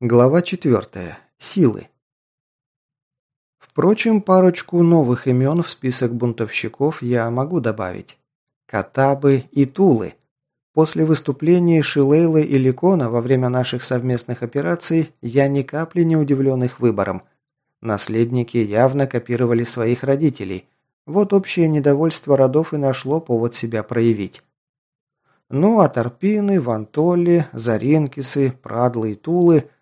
Глава 4. Силы. Впрочем, парочку новых имен в список бунтовщиков я могу добавить. Катабы и Тулы. После выступлений Шилейлы и Ликона во время наших совместных операций я ни капли не удивлен их выбором. Наследники явно копировали своих родителей. Вот общее недовольство родов и нашло повод себя проявить. Ну а Торпины, Вантоли, Заринкисы, Прадлы и Тулы –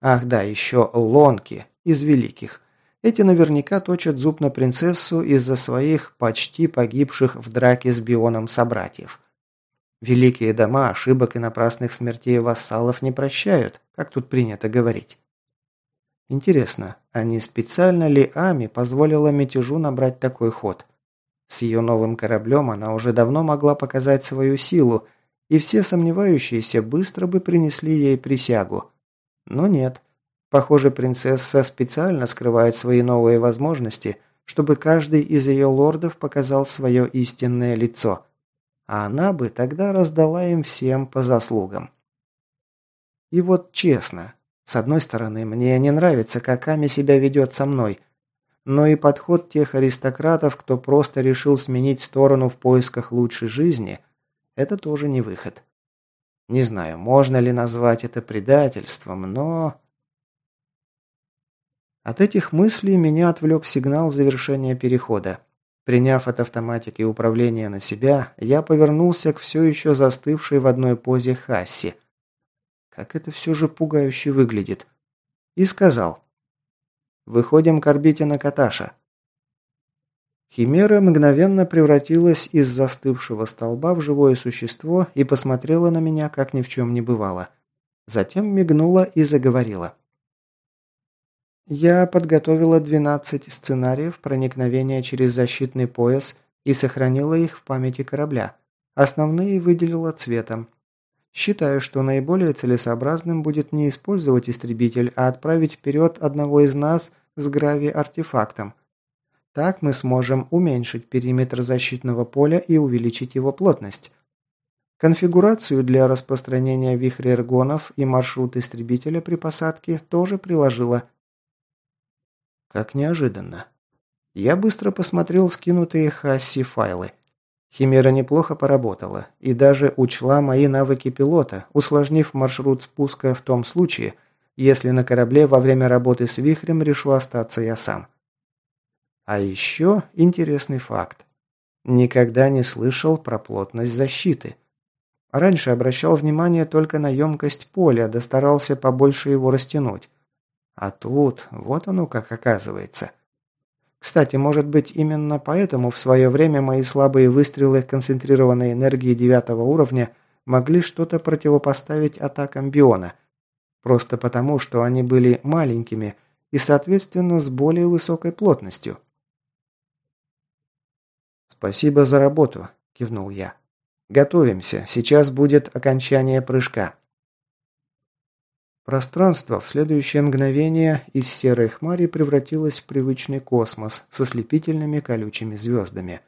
Ах да, еще лонки из великих. Эти наверняка точат зуб на принцессу из-за своих почти погибших в драке с Бионом собратьев. Великие дома ошибок и напрасных смертей вассалов не прощают, как тут принято говорить. Интересно, а не специально ли Ами позволила мятежу набрать такой ход? С ее новым кораблем она уже давно могла показать свою силу, и все сомневающиеся быстро бы принесли ей присягу. Но нет. Похоже, принцесса специально скрывает свои новые возможности, чтобы каждый из ее лордов показал свое истинное лицо. А она бы тогда раздала им всем по заслугам. И вот честно, с одной стороны, мне не нравится, как Ами себя ведет со мной, но и подход тех аристократов, кто просто решил сменить сторону в поисках лучшей жизни, это тоже не выход. Не знаю, можно ли назвать это предательством, но... От этих мыслей меня отвлек сигнал завершения перехода. Приняв от автоматики управление на себя, я повернулся к все еще застывшей в одной позе Хасси. Как это все же пугающе выглядит. И сказал. «Выходим к орбите на Каташа». Химера мгновенно превратилась из застывшего столба в живое существо и посмотрела на меня, как ни в чем не бывало. Затем мигнула и заговорила. «Я подготовила 12 сценариев проникновения через защитный пояс и сохранила их в памяти корабля. Основные выделила цветом. Считаю, что наиболее целесообразным будет не использовать истребитель, а отправить вперед одного из нас с грави-артефактом, так мы сможем уменьшить периметр защитного поля и увеличить его плотность. Конфигурацию для распространения вихря эргонов и маршрут истребителя при посадке тоже приложила. Как неожиданно. Я быстро посмотрел скинутые Хасси файлы. Химера неплохо поработала и даже учла мои навыки пилота, усложнив маршрут спуска в том случае, если на корабле во время работы с вихрем решу остаться я сам. А еще интересный факт. Никогда не слышал про плотность защиты. Раньше обращал внимание только на емкость поля, да старался побольше его растянуть. А тут, вот оно как оказывается. Кстати, может быть, именно поэтому в свое время мои слабые выстрелы концентрированной энергии девятого уровня могли что-то противопоставить атакам Биона. Просто потому, что они были маленькими и, соответственно, с более высокой плотностью. «Спасибо за работу», – кивнул я. «Готовимся. Сейчас будет окончание прыжка». Пространство в следующее мгновение из серой хмари превратилось в привычный космос со слепительными колючими звездами.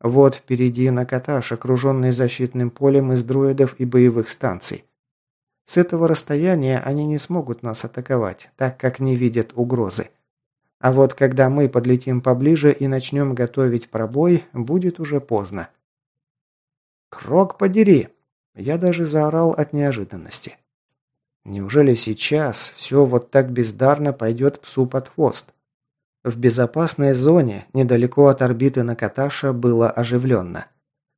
Вот впереди Накаташ, окруженный защитным полем из дроидов и боевых станций. С этого расстояния они не смогут нас атаковать, так как не видят угрозы. А вот когда мы подлетим поближе и начнем готовить пробой, будет уже поздно. «Крок подери!» Я даже заорал от неожиданности. Неужели сейчас все вот так бездарно пойдет псу под хвост? В безопасной зоне, недалеко от орбиты Накаташа, было оживленно.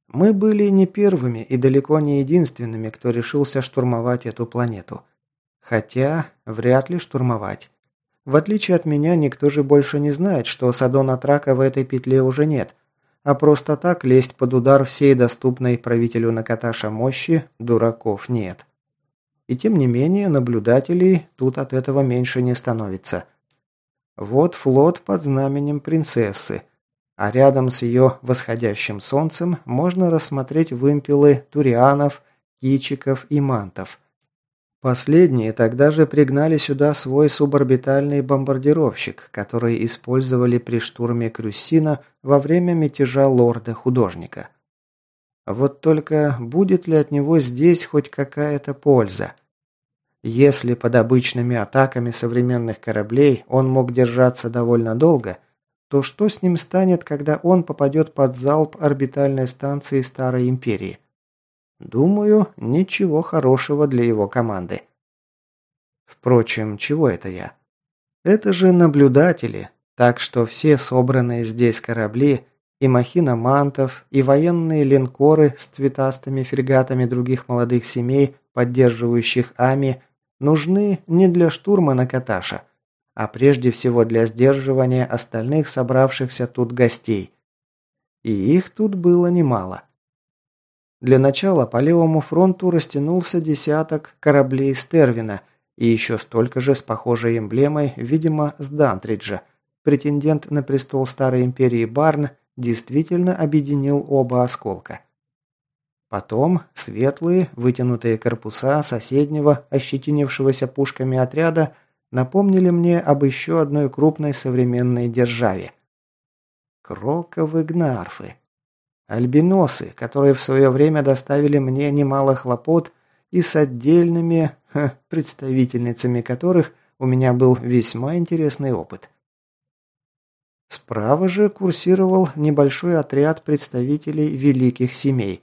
Мы были не первыми и далеко не единственными, кто решился штурмовать эту планету. Хотя, вряд ли штурмовать. В отличие от меня, никто же больше не знает, что Садона Трака в этой петле уже нет, а просто так лезть под удар всей доступной правителю Накаташа мощи дураков нет. И тем не менее, наблюдателей тут от этого меньше не становится. Вот флот под знаменем принцессы, а рядом с ее восходящим солнцем можно рассмотреть вымпелы турианов, кичиков и мантов – Последние тогда же пригнали сюда свой суборбитальный бомбардировщик, который использовали при штурме Крюсина во время мятежа лорда-художника. Вот только будет ли от него здесь хоть какая-то польза? Если под обычными атаками современных кораблей он мог держаться довольно долго, то что с ним станет, когда он попадет под залп орбитальной станции Старой Империи? Думаю, ничего хорошего для его команды. Впрочем, чего это я? Это же наблюдатели, так что все собранные здесь корабли и махина мантов, и военные линкоры с цветастыми фрегатами других молодых семей, поддерживающих Ами, нужны не для штурма на Каташа, а прежде всего для сдерживания остальных собравшихся тут гостей. И их тут было немало. Для начала по левому фронту растянулся десяток кораблей Стервина и еще столько же с похожей эмблемой, видимо, с Дантриджа. Претендент на престол Старой Империи Барн действительно объединил оба осколка. Потом светлые, вытянутые корпуса соседнего, ощетинившегося пушками отряда – напомнили мне об еще одной крупной современной державе. Кроковы гнарфы. Альбиносы, которые в свое время доставили мне немало хлопот и с отдельными ха, представительницами которых у меня был весьма интересный опыт. Справа же курсировал небольшой отряд представителей великих семей.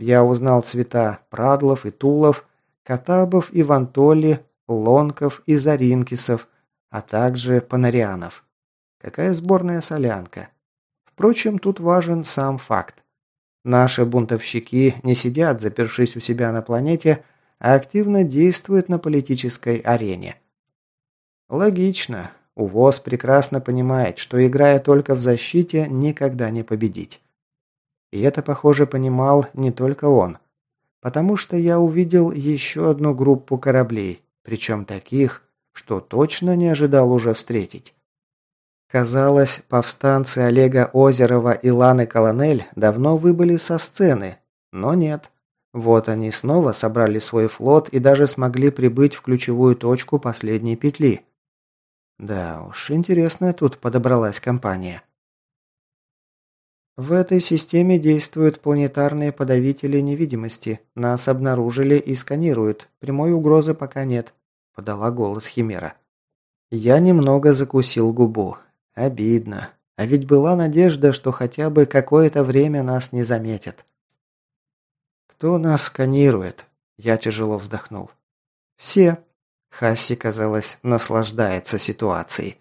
Я узнал цвета Прадлов и Тулов, Катабов и Вантоли, Лонков и Заринкисов, а также Панарианов. Какая сборная солянка. Впрочем, тут важен сам факт. Наши бунтовщики не сидят, запершись у себя на планете, а активно действуют на политической арене. Логично. УВОЗ прекрасно понимает, что играя только в защите, никогда не победить. И это, похоже, понимал не только он. Потому что я увидел еще одну группу кораблей, причем таких, что точно не ожидал уже встретить. Казалось, повстанцы Олега Озерова и Ланы Колонель давно выбыли со сцены, но нет. Вот они снова собрали свой флот и даже смогли прибыть в ключевую точку последней петли. Да уж, интересная тут подобралась компания. В этой системе действуют планетарные подавители невидимости. Нас обнаружили и сканируют. Прямой угрозы пока нет подала голос Химера. Я немного закусил губу. Обидно. А ведь была надежда, что хотя бы какое-то время нас не заметят. Кто нас сканирует? Я тяжело вздохнул. Все. Хасси, казалось, наслаждается ситуацией.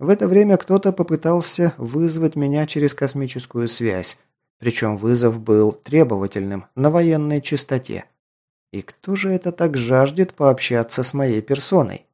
В это время кто-то попытался вызвать меня через космическую связь, причем вызов был требовательным, на военной частоте. И кто же это так жаждет пообщаться с моей персоной?